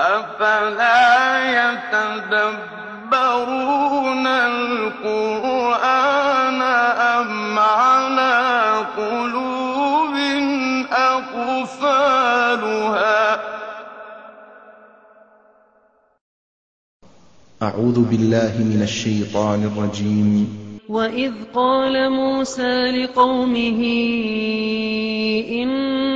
أفلا يتدبرون القرآن أم على قلوب أقفالها أعوذ بالله من الشيطان الرجيم وإذ قال موسى لقومه إن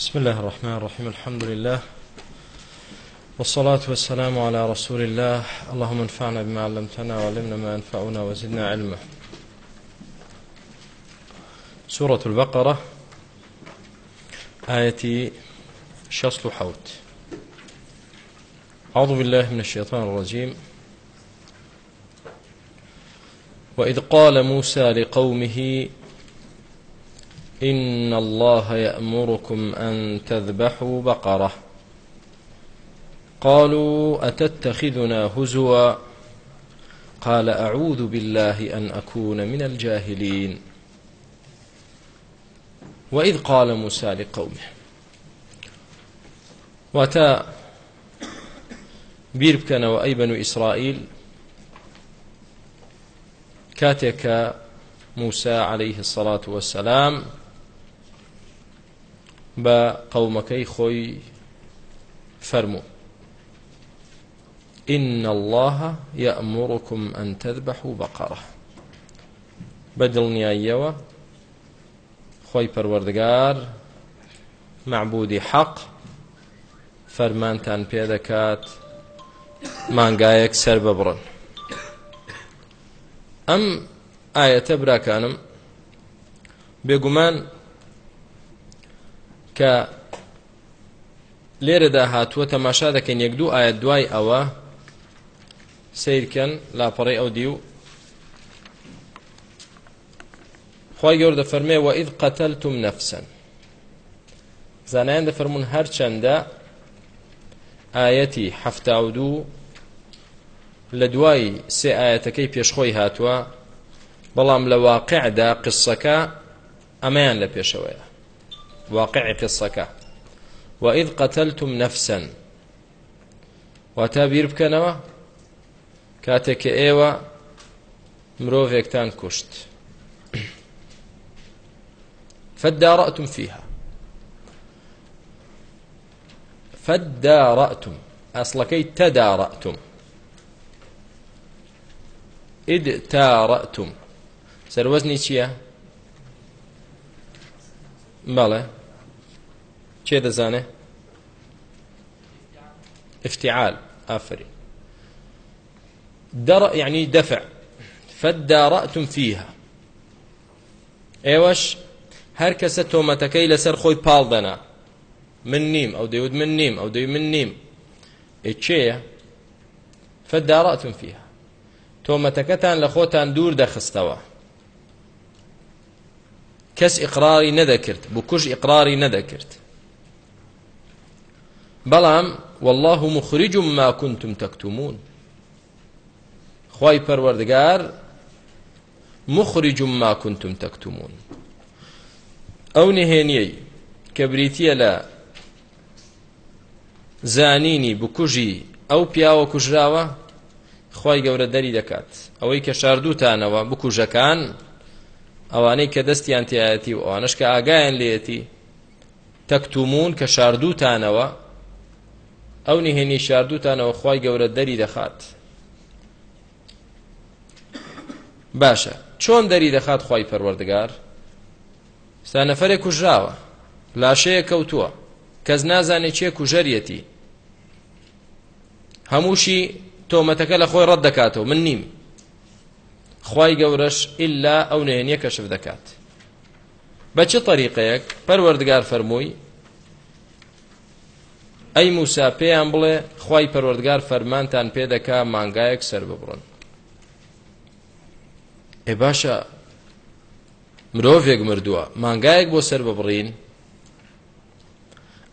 بسم الله الرحمن الرحيم الحمد لله والصلاة والسلام على رسول الله اللهم انفعنا بما علمتنا وعلمنا ما ينفعنا وزدنا علما سورة البقرة آية شصل حوت أعوذ بالله من الشيطان الرجيم وإذ قال موسى لقومه إن الله يأمركم أن تذبحوا بقرة قالوا أتتخذنا هزوا قال أعوذ بالله أن أكون من الجاهلين وإذ قال موسى لقومه واتا بیر بکەنەوە ئەی بن و ئیسرائیل کاتێککە موسا عليه الصلاة والسلام بە قەومەکەی خۆی فەرموو إن الله يأمركم أن تذبحوا بقرة بدل نيايوة خوي پروردگار معبودي حق فرمانتان پێدەکات مانگایەک سەر ببڕن ئەم ئاەتە براکانم بێگومان کە لێرەدا هاتووە تەماشا دەکەین یەک دوو ئاەت دوای ئەوە سیرکەن لاپەڕی ئەو دی و خی گەور دەفەرمێ و ئید قەتەلتم نەفسن زانایان دەفەرمونون هەرچەندە ئاەتی هەفتا و دوو لە دوای سێ ئاەتەکەی پێشخۆی هاتووە بەڵام لە واقعدا قسەکە ئەمەیان لە پێشەوەیە واقعی قسەکە وئید قەتەلتم نەفسەن واتا بیر بکەنەوە کاتێک کە ئێوە مرۆڤێکتان کوشت فەدداڕەتم فیها فەدداڕەتم ئەسڵەکەی تەداڕەتم ئیدتاڕەتم سەروەزنی چییە؟ بەڵێ کێ دەزانێ افتعال ئافری در يعني دفع فدارأتم فيها ئێوەش هەر کەسە تۆمەتەکەی لەسەر خۆی پاڵ دەنا من نیم ئەو دەیود من نیم ئەو دەی من نیم ئچەیە فداراتتم فيها تۆمەتەکەتان لە خۆتان دوور دەخستەوە کەس ئقراری نەدەکرد بکوش ئقراری نەدەکرد بەڵام والله مخرج ما كنتم تكتمون خوای پەروەردگار مخرج ما كنتم تكتمون ئەو نهێنیەی کە بریتە لە زانینی بکوژی ئەو پیاوە کوژراوە خی گەورە دەری دەکات ئەوەی کە شاردووتانەوە بکوژەکان ئەوانەی کە دەستیان تایەتی و ئەوانش کە ئاگایان لێتی تەکتومون کە شاردووتانەوە ئەو نهێنی شاردوتانەوە خی گەورە دەری دەخات باشە چۆن دەری دەخات خی پەروەردگار سانەفەرێک کوژراوە لاشەیە کەوتووە کەس نازانێت چیە کوژەرەتی هەمووشی تۆمەتەکە لە خۆی ڕەت دەکاتەوە من نیم خی گەورەش ئللا ئەو نێنیە کەشف دەکات بە چه طریقەیەک پەروەردگار فەرمووی ئەی موسا پێیان بڵێ خی پەروەردگار فەرمانتان پێدەکا مانگایەک سەر ببڕن ئێ باشە مرۆڤێک مردووە مانگایەک بۆ سەر ببڕین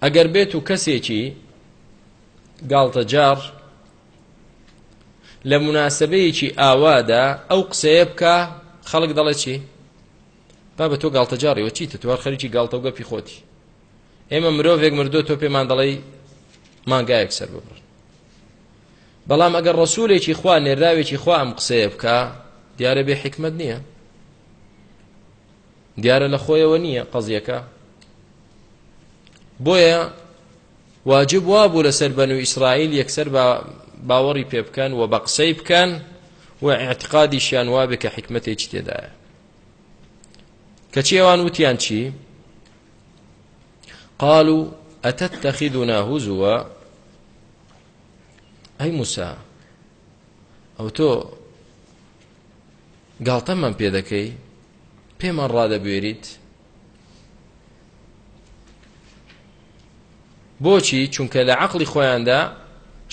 ئەگەر بێت و کەسێکی گاڵتەجار لە مناسبەیەکی ئاوادا ئەو قسەیە بکە خەڵک دەڵێ چی با بە تۆ گاڵتەجارەوە چیتە تووار خەریکی گاڵتە و گەپی خۆتی ئێمە مرۆڤێک مردو تۆ پێمان دەڵێی مانگایەک سەر ببڕن بەڵام ئەگەر ڕسوولێکی خوا نێراوێکی خوا ئەم قسەیە بکە دیارە بێ حکمت نییە دیارە لە خۆیەوە نییە قەزیەکە بۆیە واجب وا بوو لەسەر بەن و ئیسرائیل یەکسەر باوەڕی پێ بکەن و بە قسەی بکەن و اعتقادی شیان وا بێ کە حکمتێکی تێدایە کەچی ئەوان وتیان چی؟ قالوا أتتخذنا هزوا ئەی موسا ئەو تۆ گاڵتەمان پێ دەکەی پێمان ڕادەبوێریت بۆچی چونکە لە عقلی خۆیاندا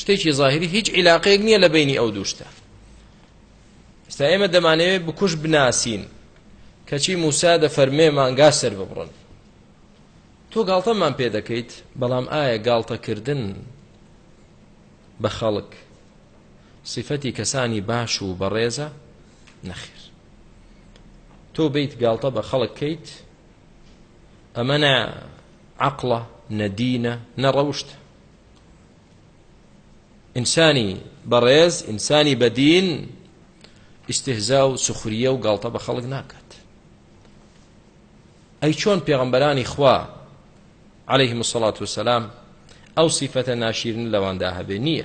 شتێکی ظاهری هیچ عیلاقەیەک نییە لە بینی ئەو دووشتە ئستا ئێمە دەمانەوێت بکوش بناسین کەچی موسا دەفەرمێ مانگا سەر ببڕن تۆ گاڵتەمان پێ دەکەیت بەڵام ئایا گاڵتەکردن بە خەڵک سیفەتی کەسانی باش و بەڕێزە نەخیر تۆ بیت گاڵتە بە خەڵک کەیت ئەمە نە عقڵە نەدینە نەڕەوشت ئینسانی بەڕێز ئینسانی بەدین ئیسهزا و سخوریە و گاڵتە بە خەڵک ناکات ئەی چۆن پێغەمبەرانی خوا عليهلەیه مسلڵات وسلام ئەو سیفەتە ناشیرن لەواندا هەبێ نییە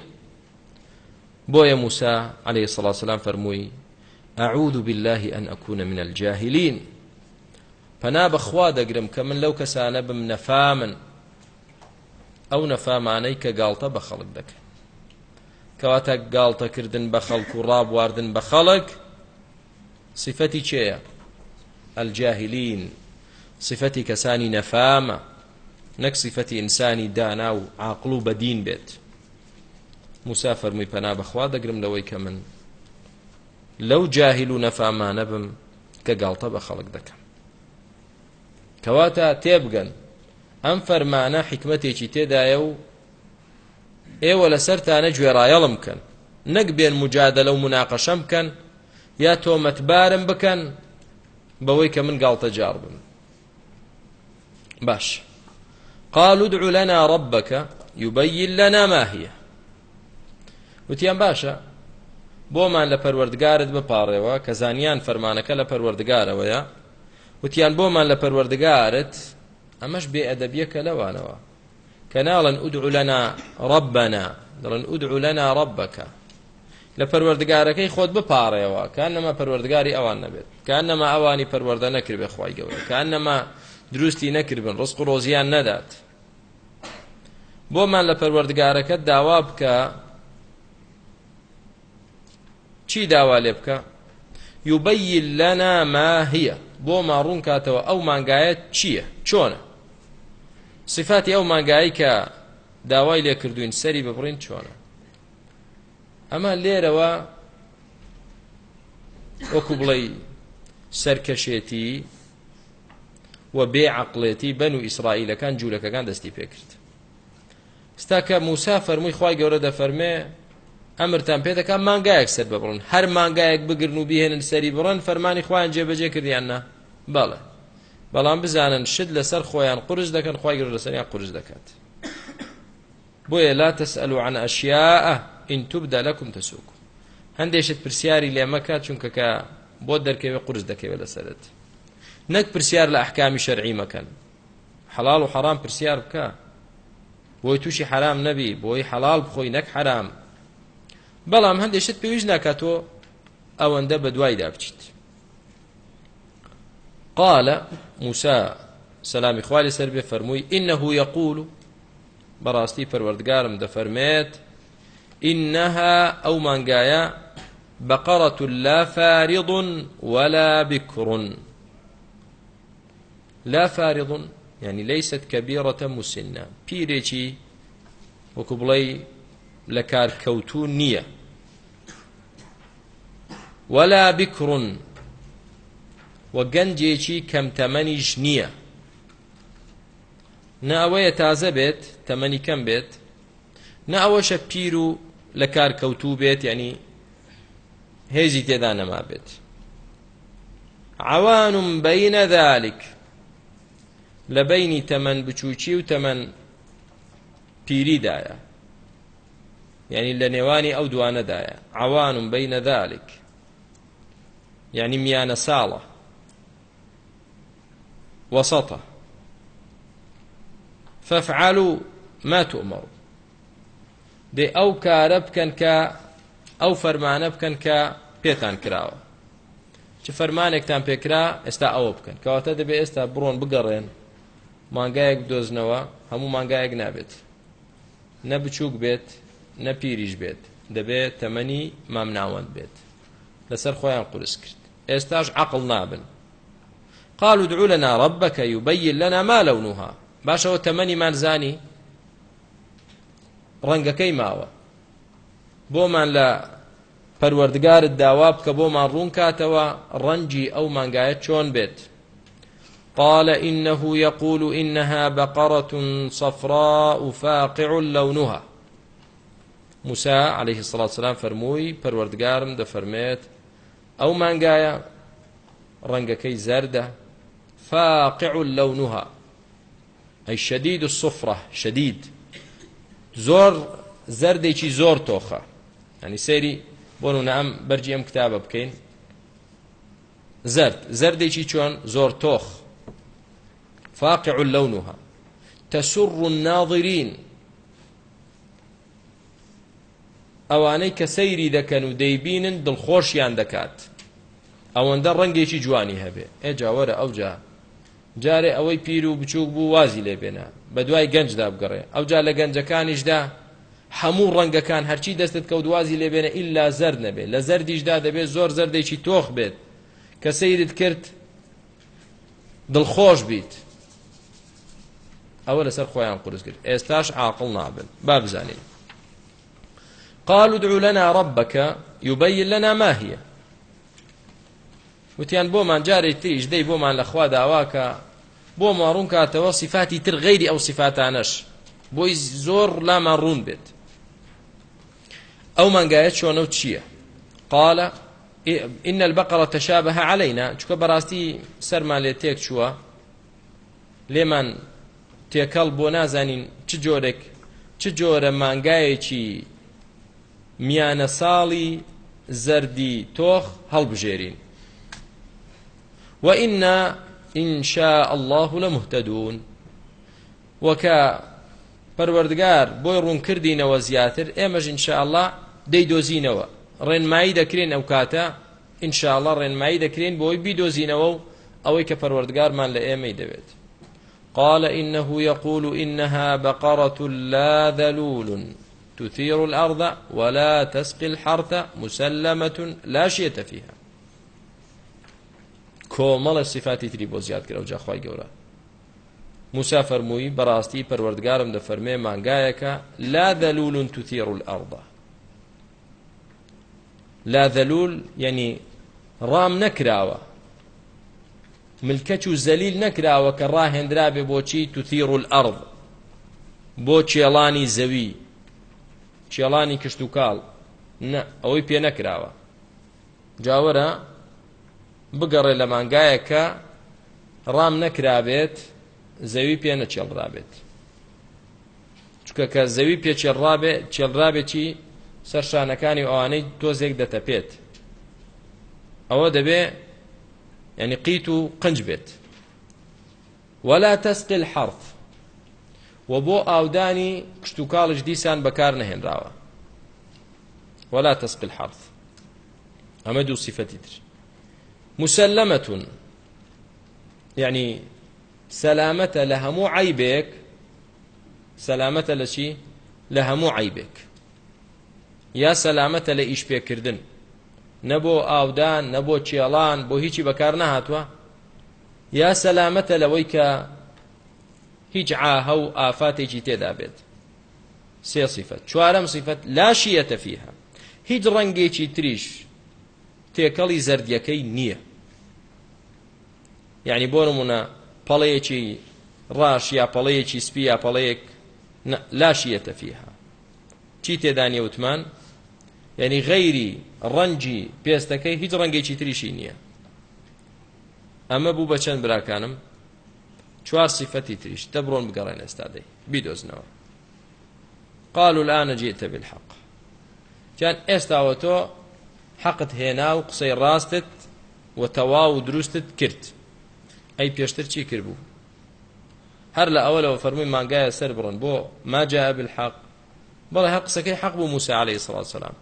بۆیە موسا عليه الصلاة والسلام فرمووی ئەعوذ بالله أن أكون من الجاهلين پنا بەخوا دەگرم کە من لەو کەسانە بم نەفامن ئەو نەفامانەی کە گاڵتە بە خەڵک دەکەن کەواتە گاڵتەکردن بە خەڵک و ڕابواردن بە خەڵک صفەتی چێە؟ الجاهلین صفەتی کەسانی نەفامە نەک سیفەتی ئینسانی دانا و عاقل و بەدین بێت موسا فەرمووی پەنا بەخوا دەگرم لەوەی کە من لەو جاهل و نەفامانە بم کە گاڵتە بە خەڵک دەکەم کەواتە تێبگەن ئەم فەرمانە حکمتێکی تێدایە و ئێوە لەسەرتانە گوێڕایەڵم بکەن نەک بێن مجادە لەو مناقەشەم بکەن یا تۆمەتبارم بکەن بەوەی کە من گاڵتە جار بم باش قالوا ادع لنا ربك يبين لنا ما هي وتیان باشە بۆمان لە پەروەردگارت بپارڕێەوە کە زانیان فەرمانەکە لە پەروەردگارەوەیە وتیان بۆمان لە پەروەردگارت ئەمەش بێ ئەدەبیە کە لەوانەوە کە ناڵەن ئودعو لەنا ڕبنا دڵن ئودعو لەنا ڕبەکە لە پەروەردگارەکەی خۆت بپارڕێەوە کان نەما پەروەردگاری ئەوان نەبێت کان نەما ئەوانی پەروەەردە نەکرد بێ خی گەورە کان نەما دروستی نەکردن ڕسق و ڕۆزیان نەدات بۆمان لە پەروەردگارەکە داوا بکە چی داوا لێ بکە یوبەیل لەنا ما هیە بۆ ماڕوون کاتەوە ئەو مانگایە چییە چۆنە سفاتی ئەو مانگایی کە داوای لێ کردوین سەری ببڕین چۆنە ئەمە لێرەوە وەکو بڵێ سەرکەشێتی و بێعقلێتی بەن و ئیسرائیلەکان جوولەکەەکان دەستی پێکرد ستا کە موسا فەرمووی خی گەورە دەفەرمێ ئەمرتان پێدەکان مانگایەک سەر ببڕن هەر مانگایەک بگرن و بهێنن سەری بڕن فەرمانی خۆیان جێبەجێ کردیاننا بەڵێ بەڵام بزانن شت لەسەر خۆیان قرس دەکەن خی گەور لەسەریان قرس دەکات بۆیە لا تسألوا عن أشياء إن تبدا لكم تسوكم هەندێشت پرسیاری لێ مەکات چونکە کە بۆ دەرکەوێ قرس دەکەوێت لەسەرت نەک پرسیار لە ئەحکامی شەرعی مەکەن حەڵال و حەرام پرسیار بکە بۆی تووشی حرام نەبی بۆی حەڵال بخۆی نەک حرام بەڵام هەندێشت پێویست ناکاتۆ ئەوەندە بە دوایدا بچیت قال موسى سلامی خوالی سەر بێ فەرمووی ئینەه یەقول بەڕاستی پەروەردگارم دەفەرمێت إنها ئەو مانگایە بقرة لا فارض ولا بكر لا فارض يعني ليست كبيرة مسنة بيريتي وكبلي لكار كوتون نية ولا بكر وقنجيتي كم تمنيش نية ناوية تازە بێت تەمەنی کەم بێت نا ئەوەشە پیر و لە کار کەوتوو بێت ینی هێزی تێدا نەما بێت عوانم بەینە ذلك لە بینی تەمەەن بچووکی و تەمەەن پیریدایە یعنی لە نێوانی ئەو دوانەدایە ئەوانم بینە ذلك یعنی میانە ساڵە وسطە فەفعالوا ما تؤمر دێ ئەو کارە بکەن کە ئەو فەرمانە بکەن کە پێتان کراوە چ فەرمانێکتان پێکرا ئێستا ئەوە بکەن کەواتە دەبێت ئێستا بڕۆن بگەڕێن مانگایەک دۆزنەوە هەموو مانگایەک نابێت نە بچووک بێت نە پیریش بێت دەبێت تەمەنی مامناوەند بێت لەسەر خۆیان قرس کرد ئێستاش عقل نابن قالوا ادعوا لنا ربك يبين لنا ما لونها باشەوە تەمەنیمان زانی ڕەنگەکەی ماوە بۆمان لە پەروەردگارت داوا بکە بۆمان ڕوون کاتەوە ڕەنجی ئەو مانگایە چۆن بێت قال إنه يقول إنها بقرة صفراء فاقع لونها موسى عليه الصلاة والسلام فرمووی پەروەردگارم دەفەرمێت ئەو مانگایە ڕەنگەکەی زەردە فاقع لونها أي شديد الصفرة شديد زۆر زەردێکی زۆر تۆخە ئەنی سەیری بۆ نام بەرجی ئەم کتابە بکەین زرد زەردێکی چۆن زۆر تۆخ فاقع لونها تسر الناظرين ئەوانەی کە سەیری دەکەن و دەیبینن دڵخۆشیان دەکات ئەوەندە ڕەنگێکی جوانی هەبێ ئێجاوەرە ئەوجا جارێ ئەوەی پیر و بچووک بوو وازی لێبێنە بە دوای گەنجدا بگەڕێ ئەوجا لە گەنجەکانیشدا هەموو ڕەنگەکان هەرچی دەستت کەوت وازی لێبێنە ئللا زەر نەبێت لە زەردیشدا دەبێت زۆر زەردێکی تۆخ بێت کە سەیرت کرد دڵخۆش بیت ئەوە لەسەر خۆیان قرس کرد ئێستاش عاقل نابن با بزانین قالوا ادع لنا ربك يبين لنا ما هي وتیان بۆمان جارێک تریش دەی بۆمان لەخوا داواکە بۆ ماڕوون کاتەوە سیفاتی تر غیری ئەو سیفاتانەش بۆی زۆر لامان ڕوون بێت ئەو مانگایە چۆنە و چییە قالە إن البقرة تشابه علينا چونکە بەڕاستی سەرمان لێ تێک چووە لێمان تێکەڵ بۆ نازانین چ جۆرێک چ جۆرە مانگایەکی میانە ساڵی زەردی تۆخ هەڵبژێرین وإنا إن شاء الله لمهتدون وكا پەروەردگار بۆی ڕوونکردینەوە زیاتر ئێمەش انشاءله دەیدۆزینەوە ڕێنمایی دەکرێن ئەو کاتە انشاءله ڕێنمایی دەکرێن بۆی بیدۆزینەوە و ئەوەی کە پەروەردگارمان لە ئێمەی دەوێت قال إنه يقول إنها بقرة لا ذلول تثير الأرض ولا تسقي الحرث مسلمة لا شية فيها کۆمەڵە سفاتی تری بۆ زیاد کرە و جاخوای گەورە موسا فەرمووی بەڕاستی پەروەردگارم دەفەرمێ مانگایەکە لا دەلولون توثیر الأرض لا دەلول یعنی ڕام نەکراوە ملکەچ و زەلیل نەکراوە کە ڕاهێنرا بێ بۆچی توثیر الأرض بۆ چێڵانی زەوی چێڵانی کشت و کاڵ نە ئەوەی پێ نەکراوە جاوەرە بگەڕێ لە مانگایە کە ڕام نەکرابێت زەوی پێ نەچێڵڕابێت چکە کە زەوی پێ چێڵڕابێ چێڵڕابێکی سەر شانەکانی ئەوانەی تۆزێک دەتەپێت ئەوە دەبێت يعني قيت قنج بيت ولا تسقي الحرف وبو اوداني كشتوكالج ديسان بكار نهن راوه ولا تسقي الحرف اما دو صفتي در مسلمة يعني سلامة لهمو عيبك سلامة لشي لهمو عيبك يا سلامة لإيش بيكردن نەبۆ ئاودان نەبۆ چێڵان بۆ هیچی بەکار نەهاتوە یا سەلامەتە لەوەی کە هیچ عاهە و ئافاتێکی تێدا بێت سێ سیفەت چوارەم سیفەت لاشیەتە فیها هیچ ڕەنگێکی تریش تێکەڵی زەردیەکەی نییە یعنی بۆ نمونە پەڵەیەکی ڕاش یا پەڵەیەکی سپی یا پەڵەیەک لاشیەتە فیها چی تێدانیە وتمان ینی غەیری ڕەنجی پێستەکەی هیچ ڕەنگێکی تریشی نییە ئەمە بوو بە چەند براکانم چوار صفەتی تریش دەبڕۆن بگەڕێن ئێستادەی بیدۆزنەوە قالوا الآن جئت بالحق جان ئێستاوە تۆ حەقت هێنا و قسەی ڕاستت و تەواو و دروستت کرد ئەی پێشتر چی کردبوو هەر لە ئەوەلەوە فەرمووی مانگایە سەر بڕن بۆ ماجا بالحق بەڵێ هەر قسەکەی حەق بوو موسى عليه الصلاة والسلام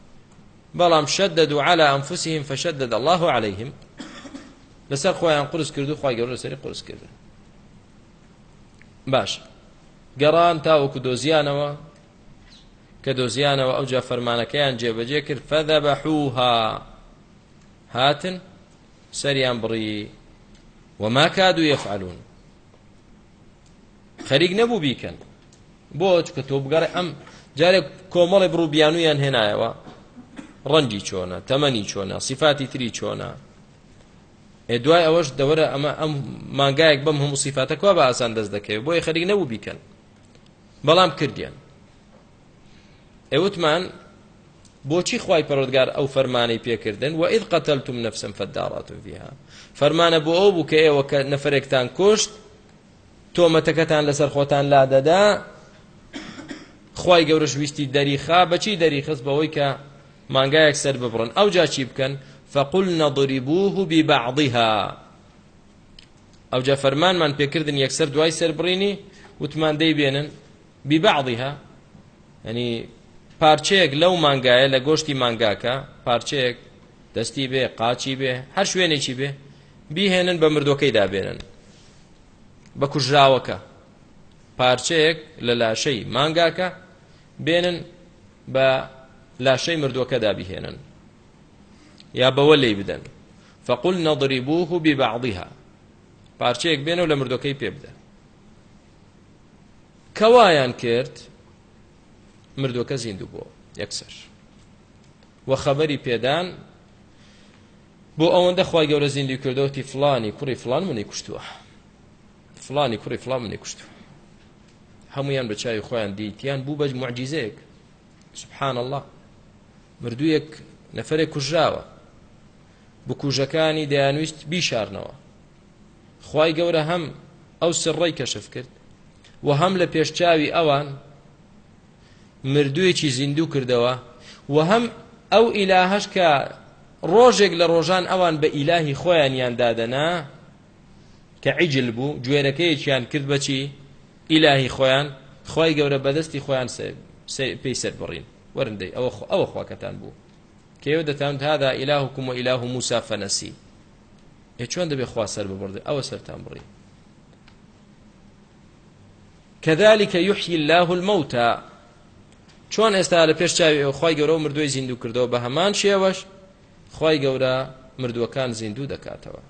بەڵام شددوا على أنفسهم فشدد الله عليهم لەسەر خۆیان قرس کرد و خی گەور لەسەری قرس کرد باش گەڕان تاوەکو دۆزیانەوە کە دۆزیانەوە ئەوجا فەرمانەکەیان جێبەجێ کرد فەذەبەحوها هاتن سەریان بڕی وما کادو یفعلون خەریک نەبوو بیکەن بۆ چکە تۆ بگەڕێ ئەم جارێک کۆمەڵی بڕوو بیانویان هێنایەوە ڕەنگی چۆنە تەمەنی چۆنە سیفاتی تری چۆنە ئێ دوای ئەوەش دەوەرە ئەمە ئەم مانگایەک بەم هەموو سیفاتە کوا بە ئاسان دەست دەکەوێت بۆی خەریک نەبوو بیکەن بەڵام کردیان ئێوتمان بۆچی خی پەرۆدگار ئەو فەرمانەی پێکردن و ئید قەتەلتم نەفسم فەداڕاتم فیها فەرمانە بۆ ئەو بوو کە ئێوە کە نەفرێکتان کوشت تۆمەتەکەتان لەسەر خۆتان لا دەدا خی گەورەش ویستی دەریخا بەچی دەریخست بەوەی کە مانگایەک سەر ببڕن ئەو جا چی بکەن فقل نضربوه ببعضها ئەو جا فەرمانمان پێکردن یەکسەر دوای سەربڕینی وتمان دەیبێنن ببعضها ینی پارچەیەک لەو مانگایە لە گۆشتی مانگاکە پارچەیەک دەستی بێ قاچی بێ هەر شوێنێکی بێ بیهێنن بە مردەکەی دابێنن بە کوژراوەکە پارچەیەک لە لاشەی مانگاکە بێنن بە لاشەی مردووەکەدا بهێنن یا بەوە لێی بدەن فەقول نەضریبوه ببعضها پارچەیەک بێنە و لە مردەکەی پێ بدە کەوایان کرد مردووەکە زیندوو بووە یەکسەر وە خەبەری پێدان بۆ ئەوەندە خی گەورە زیندی کردەوەتی فلانی کوڕی فلان منی کوشتووە فلانی کوڕی فلان منی کوشتووە هەمویان بە چاوی خۆیان دیتیان بوو بەج معجزەیەک سبحان الله مردوویەک نەفرێک کوژراوە بکوژەکانی دەیانویست بیشارنەوە خی گەورە هەم ئەو سڕی کەشف کرد و هەم لە پێشچاوی ئەوان مردوویەکی زیندوو کردەوە و هەم ئەو ئیلاهش کە ڕۆژێک لە ڕۆژان ئەوان بە ئیلاهی خۆیان یان دادەنا کە عیجل بوو گوێرەکەیەکیان کرد بەچی ئیلاهی خۆیان خی گەورە بەدەستی خۆیان پێی سەر بڕین ورندي أو خو أو خوا كتان بو كيو دتان هذا إلهكم وإله موسى فنسي يشون دبي خوا سر ببرد أو سر تامري كذلك يحيي الله الموتى چۆن ئێستا لە پێش چاوی خی گەورە و مردوی زیندوو کردەوە بە هەمان شێوەش خی گەورە مردووەکان زیندوو دەکاتەوە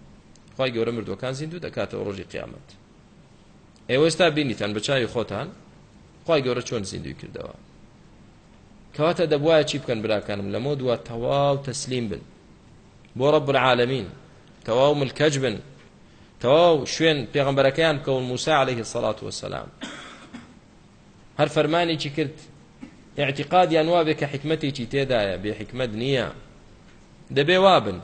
خی گەورە مردووەکان زیندوو دەکاتەوە ڕۆژی قیامەت ئێوەستا بینیتان بە چاوی خۆتان خی گەورە چۆن زیندوی کردەوە کەواتە دەبواە چی بکەن براکانم لەمە دووە تەواو تەسلیم بن بۆ ڕب العالمین تەواو ملکەج بن تەواو شوێن پێغمبەرەکەیان کەون موسا عليه سەڵات وسلام هەر فەرمانێکی کرد اعتقادیان وا بێ کە حکمەتێکی تێدایە بێ حکمت نییە دەبێ وابن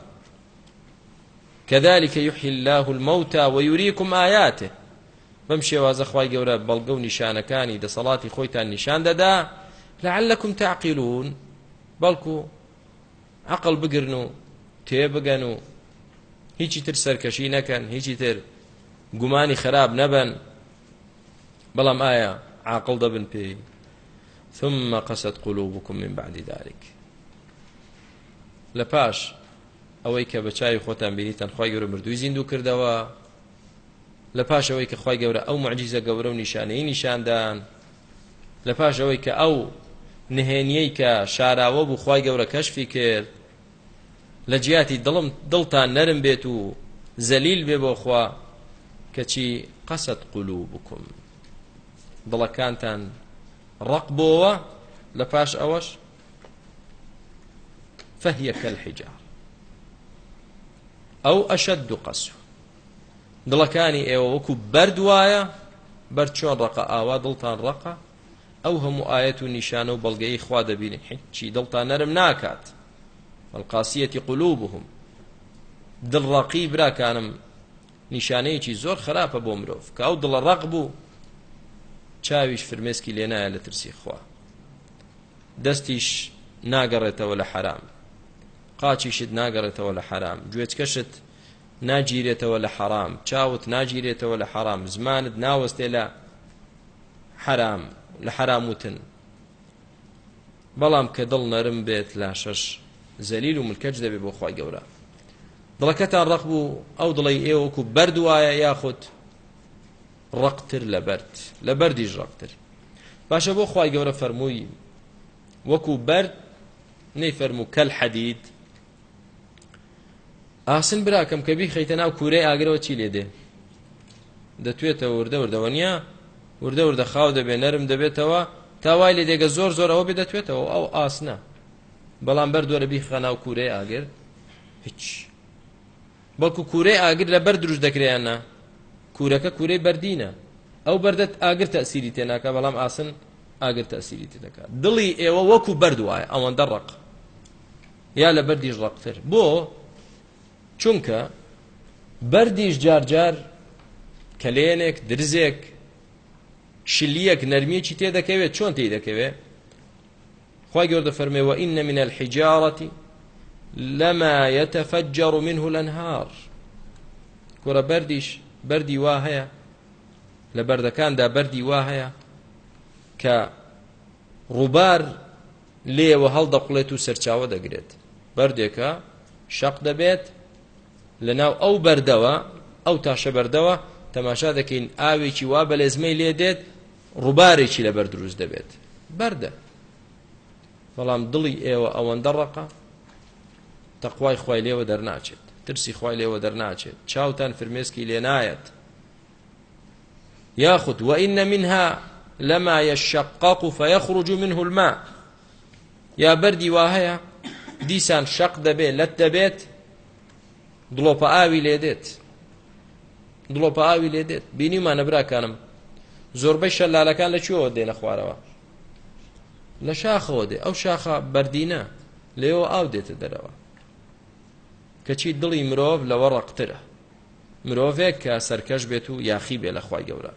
كذلك يحيي الله الموتى ويريكم آياته بەم شێوازە خوای گەورە بەڵگە و نیشانەکانی دەسەڵاتی خۆیتان نیشان دەدا لعلكم تعقلون بەڵکو عقل بگرن و تێبگەن و هیچی تر سەرکەشی نەکەن هیچی تر گومانی خراب نەبن بەڵام ئایا عاقل دەبن پێی ثم قەسەت قلوبكم من بعد ذلك لە پاش ئەوەی کە بەچوی خۆتان بینیتان خی گەورە مردووی زیندوو کردەوە لە پاش ئەوەی کە خی گەورە ئەو معجیزە گەورە و نیشانەی نیشاندان لە پاش ئەوەی کە ئەو نهێنیەی کە شاراوە بوو خی گەورە کەشفی کرد لە جیاتی دڵم دڵتان نەرم بێت و زەلیل بێ بۆ خوا کەچی قەسەت قلو بکم دڵەکانتان ڕق بۆوە لە پاش ئەوەش فهیە کە الحجار ئەو ئەشەد دو قەسو دڵەکانی ئێوە وەکو بەردوایە بەر چۆن ڕقە ئاوا دڵتان ڕقە ئەو هەموو ئاەت و نیشانە و بەڵگەی خوا دەبینن هیچی دڵتان نەرم ناکات بەڵقاسیەتی قلوبهم دڵ ڕقی براکانم نیشانەیەکی زۆر خراپە بۆ مرۆڤ کە ئەو دڵە ڕق بوو چاویش فرمێسکی لێنایە لە ترسی خوا دەستیش ناگەڕێتەوە لە حرام قاچیشت ناگەڕێتەوە لە حرام گوێچکەشت ناگیرێتەوە لە حرام چاوت ناگیرێتەوە لە حرام زمانت ناوەستێ لە حرام لە حراموتن بەڵام کە دڵ نەرم بێت لا شەش زەلیل و ملکەج دەبێت بۆ خی گەورە دڵەکەتان ڕق بوو ئەو دڵی ئێوەکو بەرد وایە یاخود ڕقتر لە بەرد لە بەردیش ڕقتر باشە بۆ خی گەورە فەرمووی وەکو بەرد نەی فەرموو کەل حەدید ئاسن براکەم کە بیخیتە ناو کوورەی ئاگرەوە چی لێ دێ دەتوێتە وردە وردەوە نیە وردە وردە خاو دەبێت نەرم دەبێتەوە تاوای لێ دێگە زۆر زۆر ئەوە بدەتوێتەوە ئەو ئاسنا بەڵام بەر دۆرە بیخەناو کوورەی ئاگر هیچ بەڵکو کوورەی ئاگر لە بەر دروست دەکریانە کوورەکە کوورەی بەردینە ئەو بەردەت ئاگر تەسیری تێناکە بەڵام ئاسن ئاگر تەسیری تێ دەکات دڵی ئێوە وەکو بەردوایە ئەوەندە ڕق یا لە بەردیش ڕقتر بۆ چونکە بەردیش جارجار کەلێنێک درزێک شلیەک نەرمیەکی تێدەکەوێت چۆن تێی دەکەوێت خی گەوردە فەرمێەوە ئینە من الحجارەتی لما يتفجر منه الانهار كرة برديش بردي واهية لبردكان دا بردي واهية ك ڕووبار لێوە هەڵدەقڵێت و سەرچاوە دەگرێت بەردێکە شەق دەبێت لەناو ئەو بەردەوە ئەو تاشە بەردەوە تەماشا دەکەین ئاوێکی وا بەلێزمەی لێ دێت ڕووبارێکی لەبەر دروست دەبێت بەردە بەڵام دڵی ئێوە ئەوەندە ڕقە تەخوای خی لێوە دەرناچێت ترسی خی لێوە دەرناچێت چاوتان فرمێسکی لێ نایەت یاخود وئینە منها لەما یشقاق و فەیەخڕج و منه الماء یا بەری وا هەیە دیسان شەق دەبێت لەت دەبێت دڵۆپە ئاوی لێ دێت دڵۆپە ئاوی لێ دێت بینیمانە براکانم زۆربەی شەلالەکان لەکوێوە دێنە خوارەوە لە شاخەوە دێ ئەو شاخە بەردینە لێەوە ئاو دێتە دەرەوە کەچی دڵی مرۆڤ لەوە ڕقترە مرۆڤێک کە سەرکەش بێت و یاخی بێ لەخوای گەورە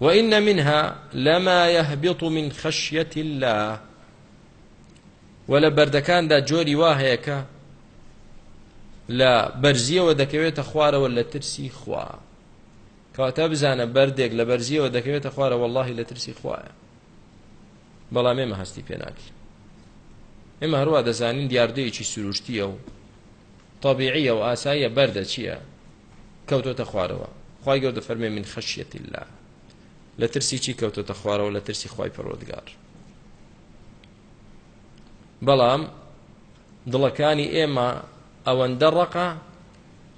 وإن منها لما يهبط من خشية الله ولا بردكان دا جوري واهيك لا برزية ودكويت خوار ولا ترسي خوار کەواتە بزانە بەردێک لە بەرزیەوە دەکەوێتە خوارە واللهی لە ترسی خوایە بەڵام ئێمە هەستی پێناکی ئێمە هەروە دەزانین دیاردەیەکی سروشتیە و طبیعیە و ئاساییە بەردە چییە کەوتۆتە خوارەوە خی گەوردە فەرمێ من خەشیەتی لا لە ترسی چی کەوتۆتە خوارەوە لە ترسی خی پەرۆدگار بەڵام دڵەکانی ئێمە ئەوەندە ڕقە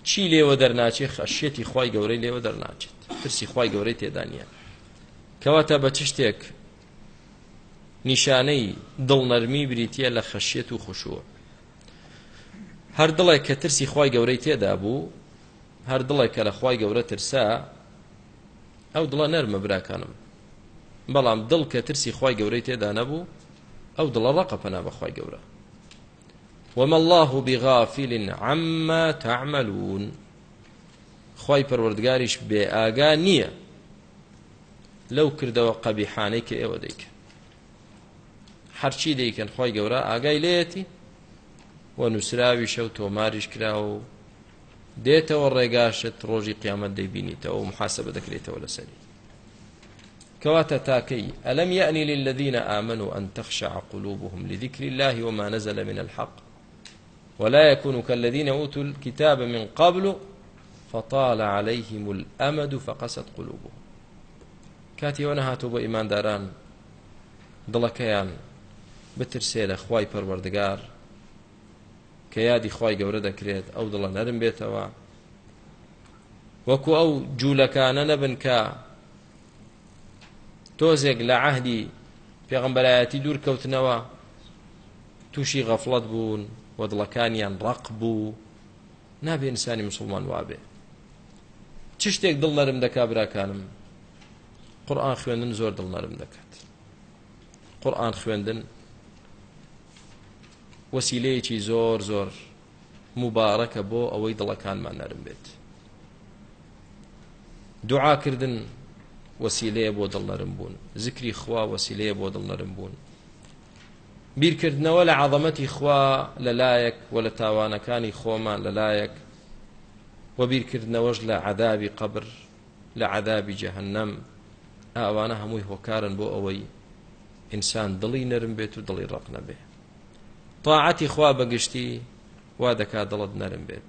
چی لێوە دەرناچێت خەشیەتی خی گەورەی لێوە دەرناچێت ترسی خی گەورەی تێدانە کەواتە بە چ شتێک نیشانەی دڵنەرمی بریتە لە خەشیەت و خوشووە هەر دڵێک کە ترسی خی گەورەی تێدا بوو هەر دڵێک کە لە خی گەورە ترسا ئەو دڵە نەرمە براکانم بەڵام دڵ کە ترسی خی گەورەی تێدا نەبوو ئەو دڵە ڕقە پەنا بەخوای گەورە وما الله بغافل عما تعملون خی پەروەردگاریش بێ ئاگا نییە لەو کردەوە قەبیحانەی کە ئێوە دەیکە هەرچی دەیکەن خی گەورە ئاگای لێتی وە نووسراوی شەو تۆماریش کرا و دێتەوە ڕێگاشت ڕۆژی قیامەت دەیبینیتەوە و محاسبە دەکرێتەوە لەسەری كواتا تاكي ألم يأني للذين آمنوا أن تخشع قلوبهم لذكر الله وما نزل من الحق ولا يكونوا كالذين أوتوا الكتاب من قبل فطال عليهم الأمد فقست قلوبهم كاتي ونهاتوا بإيمان داران دڵەکەیان بترسێ لە خی پەروەردگار کە یادی خی گەورە دەکرێت ئەو دڵە نەرم بێتەوە وەکو ئەو جوولەکانە نەبن کە تۆزێک لە عهدی پێغمبەرایەتی دوورکەوتنەوە تووشی غەفڵەت بوون وەدڵەکانیان ڕق بوو نابێ ئینسانی مسلمان وابێ چ شتێک دڵ نەرم دەکا براکانم قورآن خوێندن زۆر دڵ نەرم دەکات قورآن خوێندن وەسیلەیەکی زۆر زۆر مبارەکە بۆ ئەوەی دڵەکانمان نەرم بێت دوعاکردن وەسیلەیە بۆ دڵنەرم بوون زکری خوا وەسیلەیە بۆ دڵنەرم بوون بیرکردنەوە لە عظەمەتی خوا لەلایەک و لە تاوانەکانی خۆمان لەلایەک و بیرکردنەوەش لە عذابی قبر لە عذابی جەهنەم ئاوانە هەمووی هۆکارن بۆ ئەوەی ئینسان دڵی نەرم بێت و دڵی ڕق نەبێ تاعەتی خوا بەگشتی وا دەکا دڵت نەرم بێت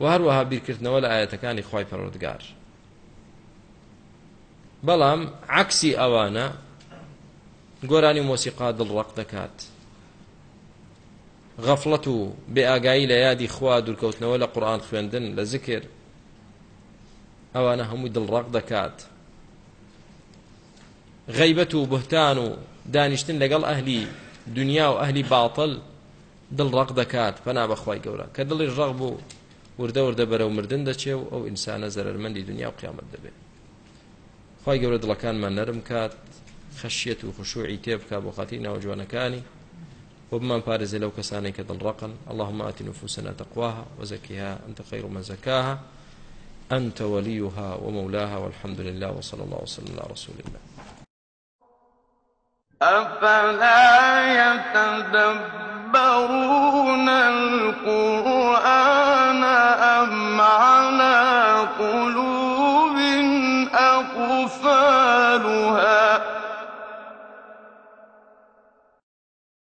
و هەروەها بیرکردنەوە لە ئاەتەکانی خی پەرۆردگار بەڵام عکسی ئەوانە گۆرانی مۆسیقا دڵڕق دەکات غەفڵەت و بێئاگایی لە یادی خوا دوورکەوتنەوە لە قورآان خوێندن لە زکر ئەوانە هەمووی دڵڕق دەکات غەیبەت و بهتان و دانیشتن لەگەڵ ئەهلی دنیا و ئەهلی باڵتل دڵڕق دەکات پەنا بەخوای گەورە کە دڵی ڕق بوو وردە وردە بەرەو مردن دەچێ و ئەو ئینسانە زەرمەندی دنیا و قیامەت دەبێت خی گەورە دڵەکانمان نەرم کات خەشیەت و خشوعی تێ بکە بۆ خاتی ناوجوانەکانی وبمان پارێزێ لەو کەسانی کە دڵڕقن اللهم آت نفوسنا تقواها وزكها أنت خير من زكاها أنت وليها ومولاها والحمد لله وصلى الله وسلم على رسول الله أفلا يتدبرون القرآن أم على قلوب